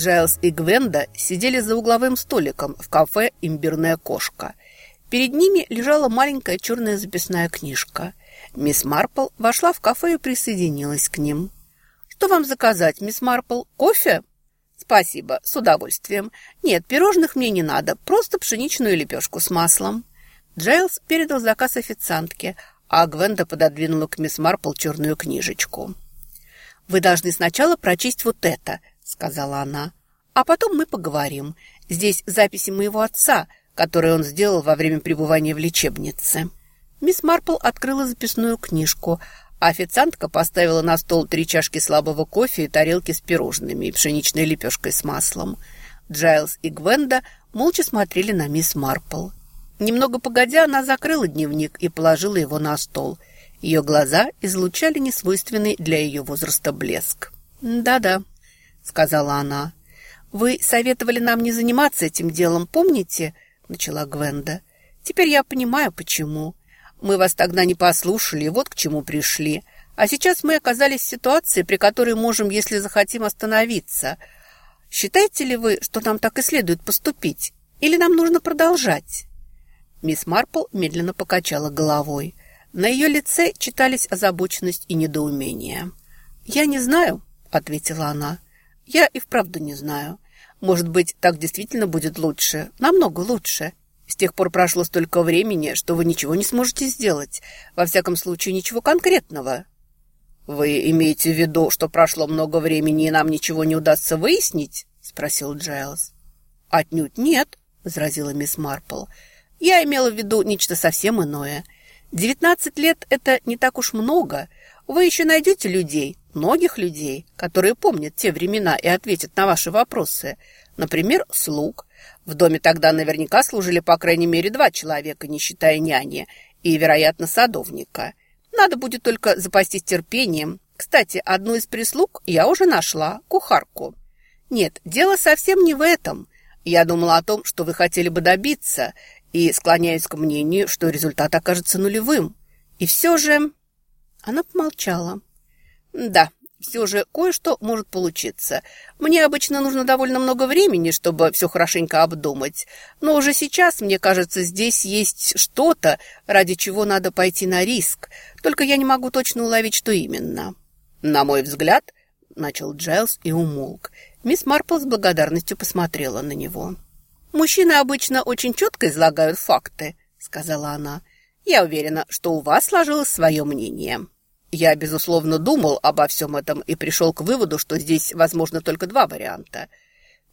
Джайлз и Гвенда сидели за угловым столиком в кафе «Имбирная кошка». Перед ними лежала маленькая черная записная книжка. Мисс Марпл вошла в кафе и присоединилась к ним. «Что вам заказать, мисс Марпл? Кофе?» «Спасибо, с удовольствием. Нет, пирожных мне не надо, просто пшеничную лепешку с маслом». Джайлз передал заказ официантке, а Гвенда пододвинула к мисс Марпл черную книжечку. «Вы должны сначала прочесть вот это», — сказала она. «А потом мы поговорим. Здесь записи моего отца, которые он сделал во время пребывания в лечебнице». Мисс Марпл открыла записную книжку, официантка поставила на стол три чашки слабого кофе и тарелки с пирожными и пшеничной лепешкой с маслом. Джайлз и Гвенда молча смотрели на мисс Марпл. Немного погодя, она закрыла дневник и положила его на стол. Ее глаза излучали несвойственный для ее возраста блеск. «Да-да», — сказала она. «Вы советовали нам не заниматься этим делом, помните?» — начала Гвенда. «Теперь я понимаю, почему. Мы вас тогда не послушали, вот к чему пришли. А сейчас мы оказались в ситуации, при которой можем, если захотим, остановиться. Считаете ли вы, что нам так и следует поступить? Или нам нужно продолжать?» Мисс Марпл медленно покачала головой. На ее лице читались озабоченность и недоумение. «Я не знаю», — ответила она. «Я и вправду не знаю. Может быть, так действительно будет лучше, намного лучше. С тех пор прошло столько времени, что вы ничего не сможете сделать. Во всяком случае, ничего конкретного». «Вы имеете в виду, что прошло много времени, и нам ничего не удастся выяснить?» — спросил Джайлз. «Отнюдь нет», — возразила мисс Марпл. «Я имела в виду нечто совсем иное. Девятнадцать лет — это не так уж много. Вы еще найдете людей, многих людей, которые помнят те времена и ответят на ваши вопросы. Например, слуг, в доме тогда наверняка служили по крайней мере два человека, не считая няни, и, вероятно, садовника. Надо будет только запастись терпением. Кстати, одну из прислуг я уже нашла, кухарку. Нет, дело совсем не в этом. Я думала о том, что вы хотели бы добиться, и склоняюсь к мнению, что результат окажется нулевым. И все же... Она помолчала. Да, все же кое-что может получиться. Мне обычно нужно довольно много времени, чтобы все хорошенько обдумать. Но уже сейчас, мне кажется, здесь есть что-то, ради чего надо пойти на риск. Только я не могу точно уловить, что именно. На мой взгляд, начал Джайлз и умолк. Мисс Марпл с благодарностью посмотрела на него. «Мужчины обычно очень четко излагают факты», — сказала она. «Я уверена, что у вас сложилось свое мнение». Я, безусловно, думал обо всем этом и пришел к выводу, что здесь возможно только два варианта.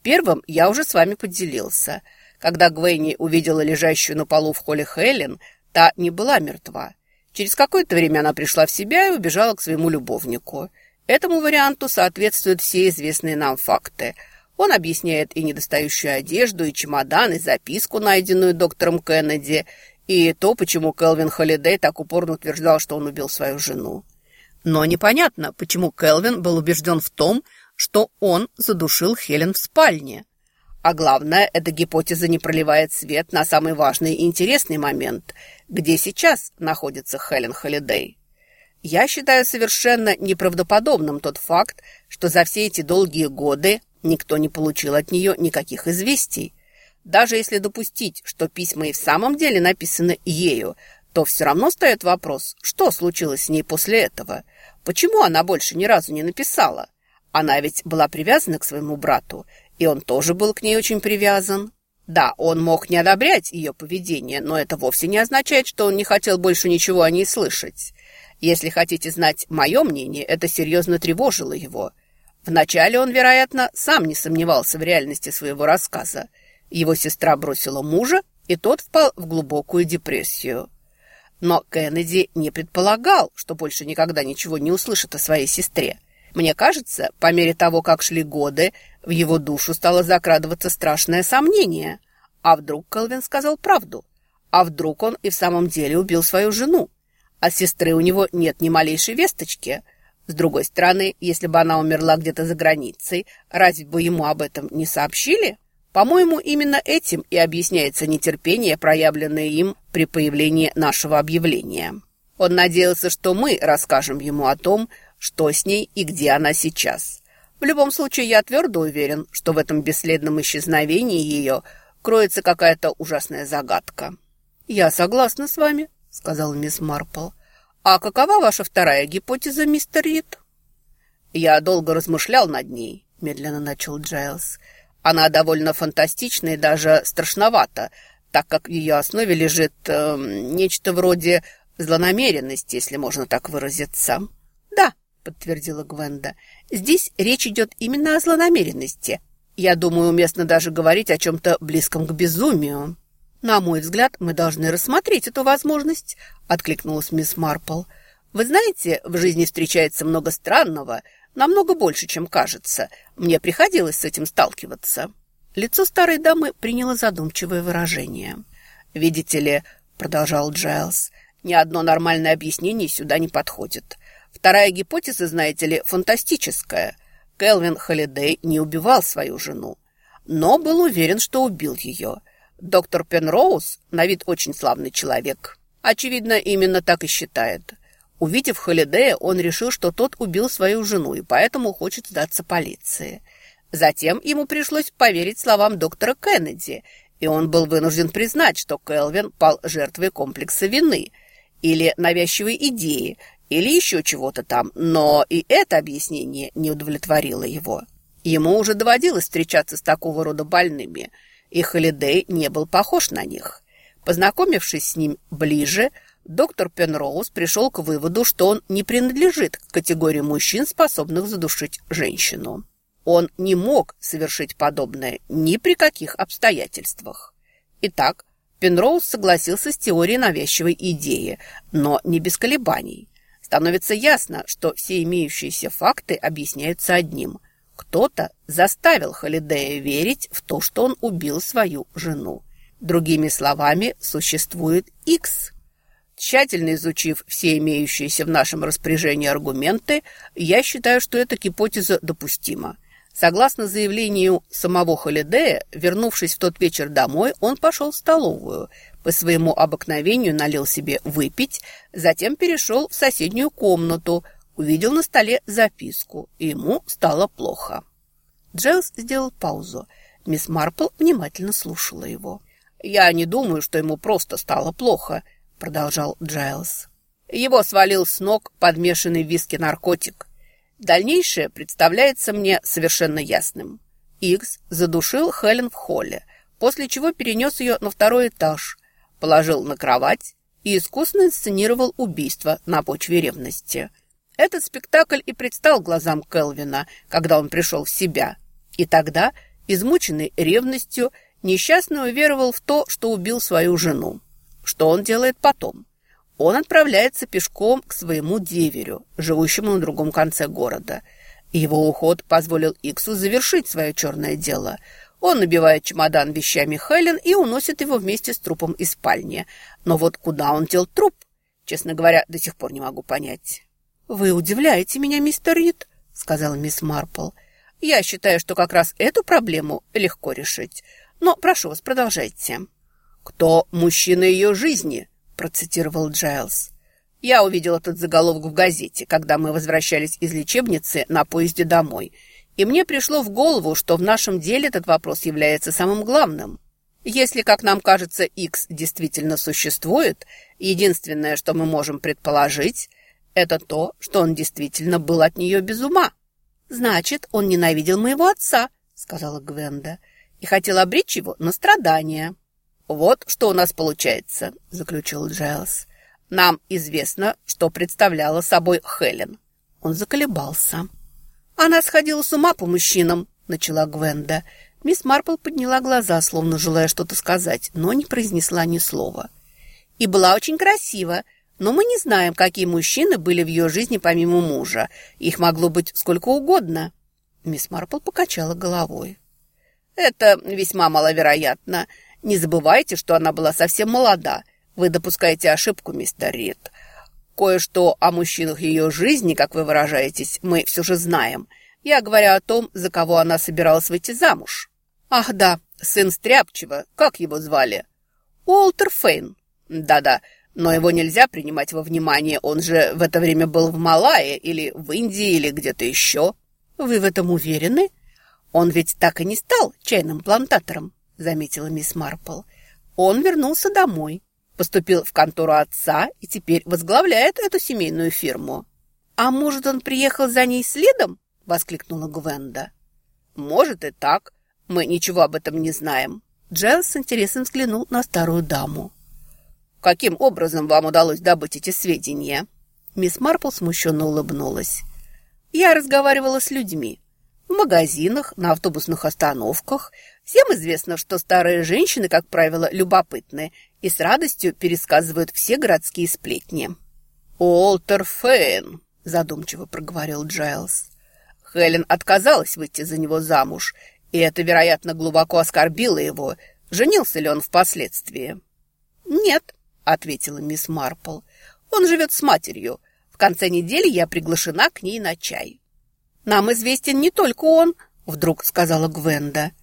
Первым я уже с вами поделился. Когда Гвенни увидела лежащую на полу в холле Хелен, та не была мертва. Через какое-то время она пришла в себя и убежала к своему любовнику. Этому варианту соответствуют все известные нам факты. Он объясняет и недостающую одежду, и чемодан, и записку, найденную доктором Кеннеди, и то, почему Келвин Холидей так упорно утверждал, что он убил свою жену. Но непонятно, почему Келвин был убежден в том, что он задушил Хелен в спальне. А главное, эта гипотеза не проливает свет на самый важный и интересный момент, где сейчас находится Хелен Холидей. Я считаю совершенно неправдоподобным тот факт, что за все эти долгие годы никто не получил от нее никаких известий. Даже если допустить, что письма и в самом деле написаны ею, то все равно встает вопрос, что случилось с ней после этого. Почему она больше ни разу не написала? Она ведь была привязана к своему брату, и он тоже был к ней очень привязан. Да, он мог не одобрять ее поведение, но это вовсе не означает, что он не хотел больше ничего о ней слышать. Если хотите знать мое мнение, это серьезно тревожило его. Вначале он, вероятно, сам не сомневался в реальности своего рассказа, его сестра бросила мужа, и тот впал в глубокую депрессию. Но Кеннеди не предполагал, что больше никогда ничего не услышит о своей сестре. Мне кажется, по мере того, как шли годы, в его душу стало закрадываться страшное сомнение. А вдруг Келвин сказал правду? А вдруг он и в самом деле убил свою жену? От сестры у него нет ни малейшей весточки. С другой стороны, если бы она умерла где-то за границей, разве бы ему об этом не сообщили? По-моему, именно этим и объясняется нетерпение, проявленное им при появлении нашего объявления. Он надеялся, что мы расскажем ему о том, что с ней и где она сейчас. В любом случае, я твердо уверен, что в этом бесследном исчезновении ее кроется какая-то ужасная загадка. «Я согласна с вами», — сказала мисс Марпл. «А какова ваша вторая гипотеза, мистер Рид?» «Я долго размышлял над ней», — медленно начал Джайлз. «Она довольно фантастична и даже страшновата, так как в ее основе лежит э, нечто вроде злонамеренности, если можно так выразиться». «Да», — подтвердила Гвенда, — «здесь речь идет именно о злонамеренности. Я думаю, уместно даже говорить о чем-то близком к безумию». «На мой взгляд, мы должны рассмотреть эту возможность», — откликнулась мисс Марпл. «Вы знаете, в жизни встречается много странного, намного больше, чем кажется. Мне приходилось с этим сталкиваться». Лицо старой дамы приняло задумчивое выражение. «Видите ли», — продолжал Джайлз, — «ни одно нормальное объяснение сюда не подходит. Вторая гипотеза, знаете ли, фантастическая. Келвин Холидей не убивал свою жену, но был уверен, что убил ее». Доктор Пенроуз на вид очень славный человек. Очевидно, именно так и считает. Увидев Холидея, он решил, что тот убил свою жену и поэтому хочет сдаться полиции. Затем ему пришлось поверить словам доктора Кеннеди, и он был вынужден признать, что Келвин пал жертвой комплекса вины или навязчивой идеи, или еще чего-то там, но и это объяснение не удовлетворило его. Ему уже доводилось встречаться с такого рода больными – и Холидей не был похож на них. Познакомившись с ним ближе, доктор Пенроуз пришел к выводу, что он не принадлежит к категории мужчин, способных задушить женщину. Он не мог совершить подобное ни при каких обстоятельствах. Итак, Пенроуз согласился с теорией навязчивой идеи, но не без колебаний. Становится ясно, что все имеющиеся факты объясняются одним. Кто-то заставил Холидея верить в то, что он убил свою жену. Другими словами, существует X. Тщательно изучив все имеющиеся в нашем распоряжении аргументы, я считаю, что эта гипотеза допустима. Согласно заявлению самого Холидея, вернувшись в тот вечер домой, он пошел в столовую, по своему обыкновению налил себе выпить, затем перешел в соседнюю комнату – увидел на столе записку, и ему стало плохо. Джейлс сделал паузу. Мисс Марпл внимательно слушала его. «Я не думаю, что ему просто стало плохо», — продолжал Джайлз. «Его свалил с ног подмешанный в виски наркотик. Дальнейшее представляется мне совершенно ясным. Икс задушил Хелен в холле, после чего перенес ее на второй этаж, положил на кровать и искусно инсценировал убийство на почве ревности». Этот спектакль и предстал глазам Келвина, когда он пришел в себя. И тогда, измученный ревностью, несчастный уверовал в то, что убил свою жену. Что он делает потом? Он отправляется пешком к своему деверю, живущему на другом конце города. Его уход позволил Иксу завершить свое черное дело. Он набивает чемодан вещами Хелен и уносит его вместе с трупом из спальни. Но вот куда он дел труп, честно говоря, до сих пор не могу понять. «Вы удивляете меня, мистер Рид», — сказала мисс Марпл. «Я считаю, что как раз эту проблему легко решить. Но прошу вас, продолжайте». «Кто мужчина ее жизни?» — процитировал Джайлз. «Я увидел этот заголовок в газете, когда мы возвращались из лечебницы на поезде домой, и мне пришло в голову, что в нашем деле этот вопрос является самым главным». Если, как нам кажется, X действительно существует, единственное, что мы можем предположить, это то, что он действительно был от нее без ума. «Значит, он ненавидел моего отца», — сказала Гвенда, «и хотел обречь его на страдания». «Вот что у нас получается», — заключил Джайлз. «Нам известно, что представляла собой Хелен». Он заколебался. «Она сходила с ума по мужчинам», — начала Гвенда. Мисс Марпл подняла глаза, словно желая что-то сказать, но не произнесла ни слова. «И была очень красива», но мы не знаем, какие мужчины были в ее жизни помимо мужа. Их могло быть сколько угодно. Мисс Марпл покачала головой. Это весьма маловероятно. Не забывайте, что она была совсем молода. Вы допускаете ошибку, мистер Рид. Кое-что о мужчинах ее жизни, как вы выражаетесь, мы все же знаем. Я говорю о том, за кого она собиралась выйти замуж. Ах да, сын Стряпчева, как его звали? Уолтер Фейн. Да-да, но его нельзя принимать во внимание, он же в это время был в Малайе или в Индии или где-то еще. Вы в этом уверены? Он ведь так и не стал чайным плантатором, заметила мисс Марпл. Он вернулся домой, поступил в контору отца и теперь возглавляет эту семейную фирму. «А может, он приехал за ней следом?» — воскликнула Гвенда. «Может и так. Мы ничего об этом не знаем». Джайлс с интересом взглянул на старую даму. «Каким образом вам удалось добыть эти сведения?» Мисс Марпл смущенно улыбнулась. «Я разговаривала с людьми. В магазинах, на автобусных остановках. Всем известно, что старые женщины, как правило, любопытны и с радостью пересказывают все городские сплетни. «Уолтер Фейн», – задумчиво проговорил Джайлз. Хелен отказалась выйти за него замуж, и это, вероятно, глубоко оскорбило его. Женился ли он впоследствии? «Нет», – ответила мисс Марпл. «Он живет с матерью. В конце недели я приглашена к ней на чай». «Нам известен не только он», – вдруг сказала Гвенда.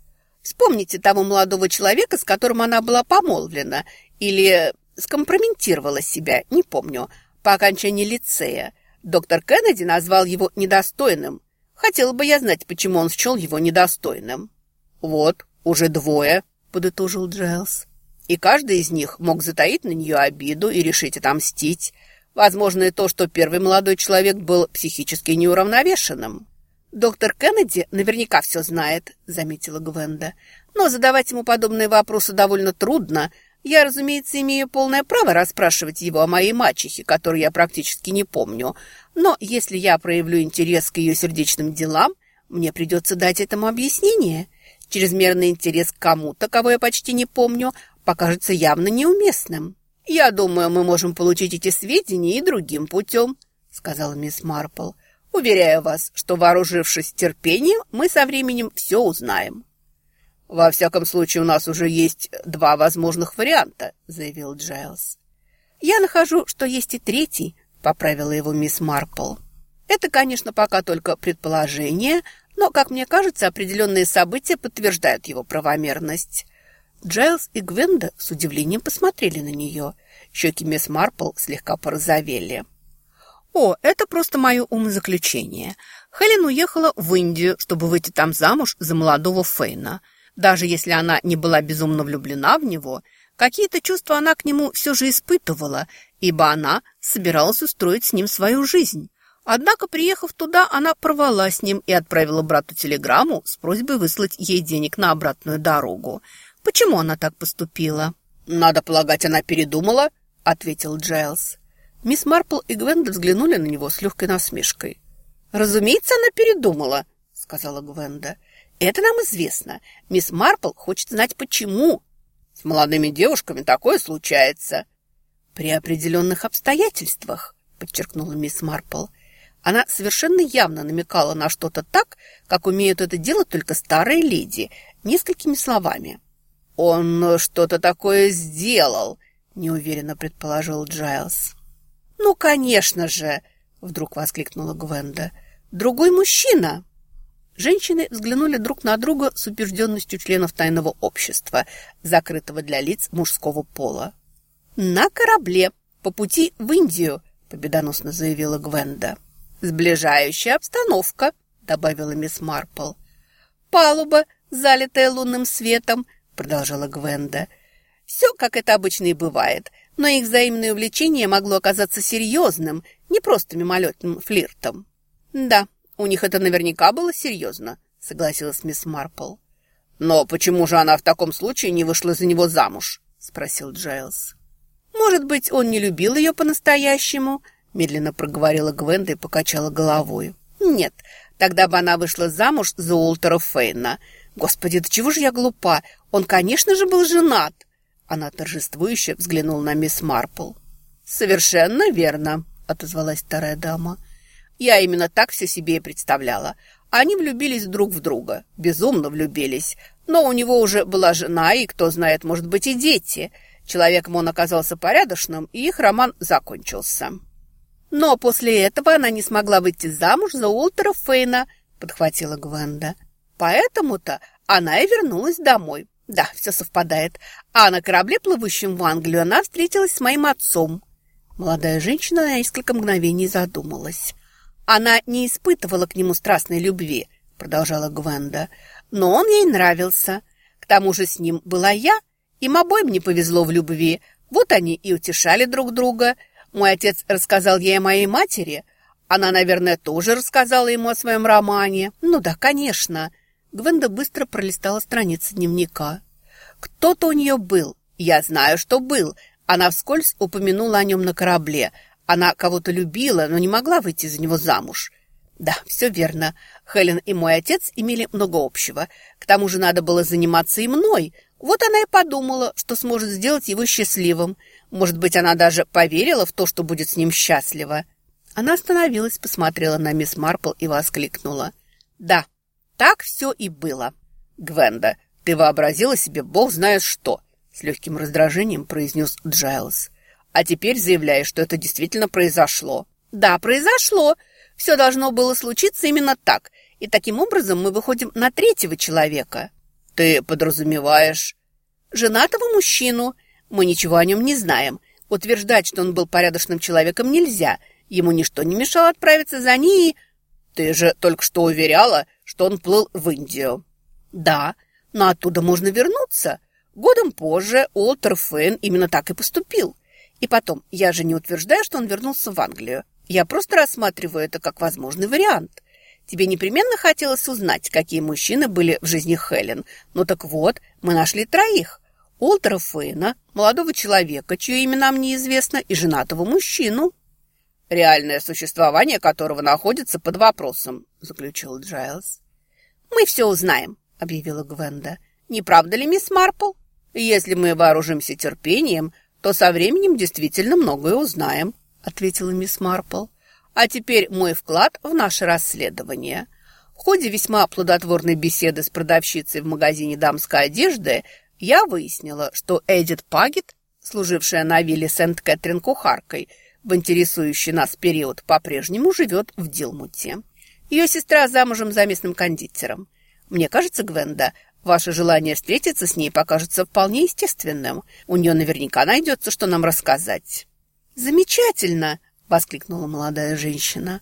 «Вспомните того молодого человека, с которым она была помолвлена, или скомпрометировала себя, не помню, по окончании лицея. Доктор Кеннеди назвал его недостойным. Хотела бы я знать, почему он счел его недостойным». «Вот, уже двое», – подытожил Джайлз. «И каждый из них мог затаить на нее обиду и решить отомстить. Возможно, и то, что первый молодой человек был психически неуравновешенным». «Доктор Кеннеди наверняка все знает», — заметила Гвенда. «Но задавать ему подобные вопросы довольно трудно. Я, разумеется, имею полное право расспрашивать его о моей мачехе, которую я практически не помню. Но если я проявлю интерес к ее сердечным делам, мне придется дать этому объяснение. Чрезмерный интерес к кому-то, кого я почти не помню, покажется явно неуместным. Я думаю, мы можем получить эти сведения и другим путем», — сказала мисс Марпл. Уверяю вас, что, вооружившись терпением, мы со временем все узнаем». «Во всяком случае, у нас уже есть два возможных варианта», — заявил Джайлз. «Я нахожу, что есть и третий», — поправила его мисс Марпл. «Это, конечно, пока только предположение, но, как мне кажется, определенные события подтверждают его правомерность». Джайлз и Гвенда с удивлением посмотрели на нее. Щеки мисс Марпл слегка порозовели. О, это просто мое умозаключение. Хелен уехала в Индию, чтобы выйти там замуж за молодого Фейна. Даже если она не была безумно влюблена в него, какие-то чувства она к нему все же испытывала, ибо она собиралась устроить с ним свою жизнь. Однако, приехав туда, она порвала с ним и отправила брату телеграмму с просьбой выслать ей денег на обратную дорогу. Почему она так поступила? «Надо полагать, она передумала», — ответил Джайлз. Мисс Марпл и Гвенда взглянули на него с легкой насмешкой. «Разумеется, она передумала», — сказала Гвенда. «Это нам известно. Мисс Марпл хочет знать, почему». «С молодыми девушками такое случается». «При определенных обстоятельствах», — подчеркнула мисс Марпл. Она совершенно явно намекала на что-то так, как умеют это делать только старые леди, несколькими словами. «Он что-то такое сделал», — неуверенно предположил Джайлз. «Ну, конечно же!» – вдруг воскликнула Гвенда. «Другой мужчина!» Женщины взглянули друг на друга с убежденностью членов тайного общества, закрытого для лиц мужского пола. «На корабле, по пути в Индию», – победоносно заявила Гвенда. «Сближающая обстановка», – добавила мисс Марпл. «Палуба, залитая лунным светом», – продолжала Гвенда. «Все, как это обычно и бывает – но их взаимное увлечение могло оказаться серьезным, не просто мимолетным флиртом. «Да, у них это наверняка было серьезно», — согласилась мисс Марпл. «Но почему же она в таком случае не вышла за него замуж?» — спросил Джайлз. «Может быть, он не любил ее по-настоящему?» — медленно проговорила Гвенда и покачала головой. «Нет, тогда бы она вышла замуж за Уолтера Фейна. Господи, да чего же я глупа? Он, конечно же, был женат!» Она торжествующе взглянула на мисс Марпл. «Совершенно верно», — отозвалась старая дама. «Я именно так все себе и представляла. Они влюбились друг в друга, безумно влюбились. Но у него уже была жена, и, кто знает, может быть, и дети. Человеком он оказался порядочным, и их роман закончился». Но после этого она не смогла выйти замуж за Уолтера Фейна, подхватила Гвенда. Поэтому-то она и вернулась домой. Да, все совпадает. А на корабле, плывущем в Англию, она встретилась с моим отцом. Молодая женщина на несколько мгновений задумалась. Она не испытывала к нему страстной любви, продолжала Гвенда, но он ей нравился. К тому же с ним была я, им обоим не повезло в любви. Вот они и утешали друг друга. Мой отец рассказал ей о моей матери. Она, наверное, тоже рассказала ему о своем романе. Ну да, конечно. Гвенда быстро пролистала страницы дневника. Кто-то у нее был. Я знаю, что был. Она вскользь упомянула о нем на корабле. Она кого-то любила, но не могла выйти за него замуж. Да, все верно. Хелен и мой отец имели много общего. К тому же надо было заниматься и мной. Вот она и подумала, что сможет сделать его счастливым. Может быть, она даже поверила в то, что будет с ним счастлива. Она остановилась, посмотрела на мисс Марпл и воскликнула. «Да, так все и было». «Гвенда, ты вообразила себе бог знает что», с легким раздражением произнес Джайлз. «А теперь заявляешь, что это действительно произошло». «Да, произошло. Все должно было случиться именно так. И таким образом мы выходим на третьего человека». «Ты подразумеваешь...» «Женатого мужчину. Мы ничего о нем не знаем. Утверждать, что он был порядочным человеком, нельзя. Ему ничто не мешало отправиться за ней. Ты же только что уверяла, что он плыл в Индию». «Да, но оттуда можно вернуться. Годом позже Уолтер Фейн именно так и поступил. И потом, я же не утверждаю, что он вернулся в Англию. Я просто рассматриваю это как возможный вариант. Тебе непременно хотелось узнать, какие мужчины были в жизни Хелен. Ну так вот, мы нашли троих. Уолтера Фейна, молодого человека, чье имя нам неизвестно, и женатого мужчину. «Реальное существование которого находится под вопросом», — заключил Джайлз. «Мы все узнаем», — объявила Гвенда. «Не правда ли, мисс Марпл? Если мы вооружимся терпением, то со временем действительно многое узнаем», — ответила мисс Марпл. А теперь мой вклад в наше расследование. В ходе весьма плодотворной беседы с продавщицей в магазине дамской одежды я выяснила, что Эдит Пагет, служившая на вилле Сент-Кэтрин кухаркой, в интересующий нас период по-прежнему живет в Дилмуте. Ее сестра замужем за местным кондитером. Мне кажется, Гвенда, ваше желание встретиться с ней покажется вполне естественным. У нее наверняка найдется, что нам рассказать. «Замечательно!» – воскликнула молодая женщина.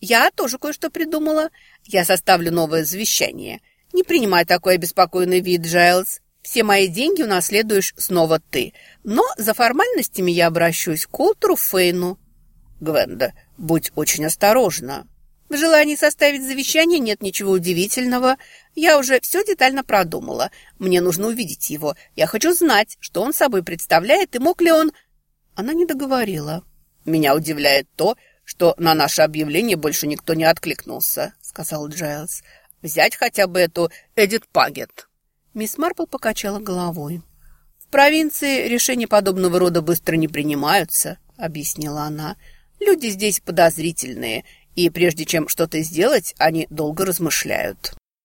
«Я тоже кое-что придумала. Я составлю новое завещание. Не принимай такой обеспокоенный вид, Джайлз. Все мои деньги унаследуешь снова ты. Но за формальностями я обращусь к Олтеру Фейну». «Гвенда, будь очень осторожна». В желании составить завещание нет ничего удивительного. Я уже все детально продумала. Мне нужно увидеть его. Я хочу знать, что он собой представляет и мог ли он... Она не договорила. «Меня удивляет то, что на наше объявление больше никто не откликнулся», — сказал Джайлз. «Взять хотя бы эту Эдит Пагет». Мисс Марпл покачала головой. «В провинции решения подобного рода быстро не принимаются», — объяснила она. «Люди здесь подозрительные, и прежде чем что-то сделать, они долго размышляют».